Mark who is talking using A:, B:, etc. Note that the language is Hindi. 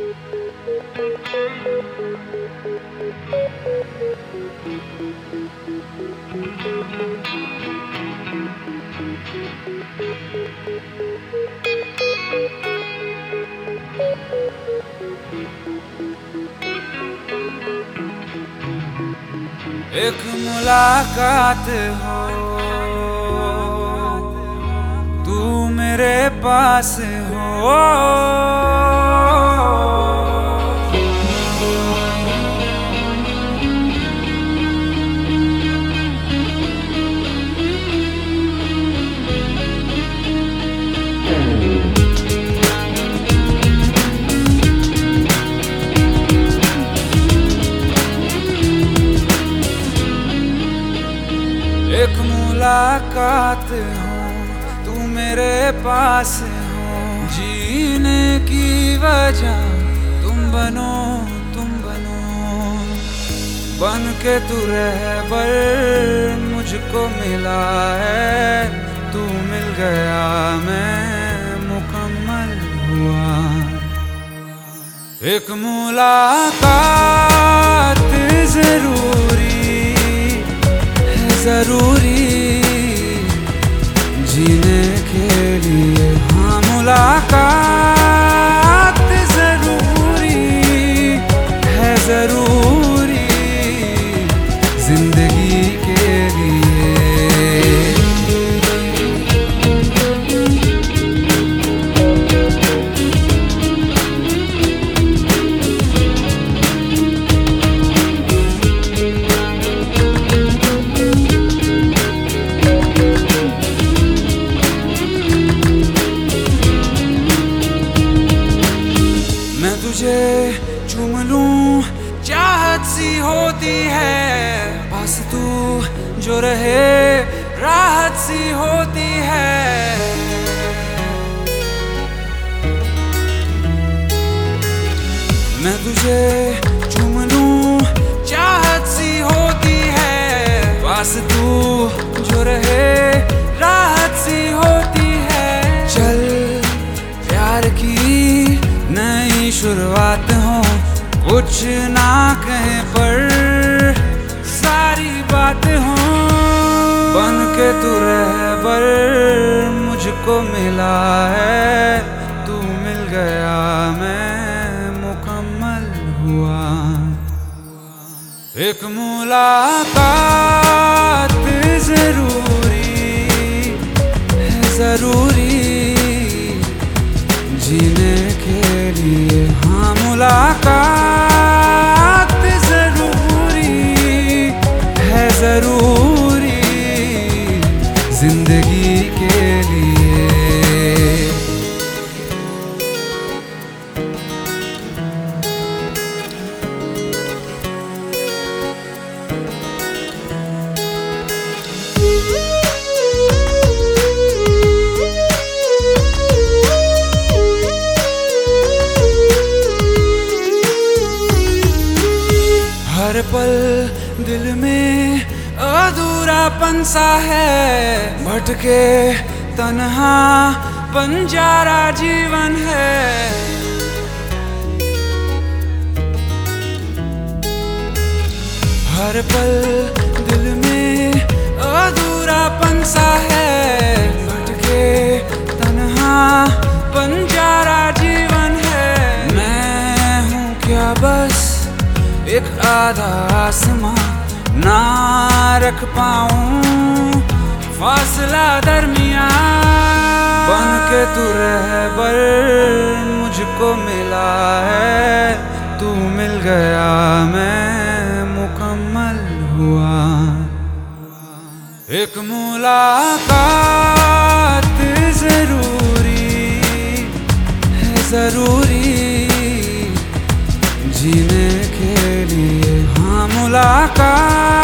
A: एक मुलाकात हो। तू मेरे पास हो। मुलाकात हो, तू मेरे पास हो। जीने की वजह, तुम बनो तुम बनो। बन के तू रहबर मुझको मिला है। तू मिल गया, मैं मुकम्मल हुआ। एक मुलाकात तुझे चूम लूँ चाहत सी होती है। बस तू जो रहे, राहत सी होती है। मैं तुझे चूम लूँ चाहत सी होती है। बस तू जो रहे शुरुआत हो, कुछ ना कहे पर सारी बात हो। बन के तू रहबर मुझको मिला है। तू मिल गया, मैं मुकम्मल हुआ। एक मुलाकात ज़रूरी है, ज़रूरी ज़रूरी ज़िंदगी के लिए। हर पल दिल में अधूरा पंसा है। भटके तन्हा बंजारा जीवन है। हर पल दिल में अधूरा पंसा है। भटके तनहा बंजारा जीवन है। मैं हूँ क्या बस एक आधा आसमां ना रख पाऊँ फासला दरमिया बन के तू रहबर मुझको मिला है। तू मिल गया, मैं मुकम्मल हुआ। एक मुलाकात ज़रूरी है, ज़रूरी। जीने के लिए हाँ मुलाकात।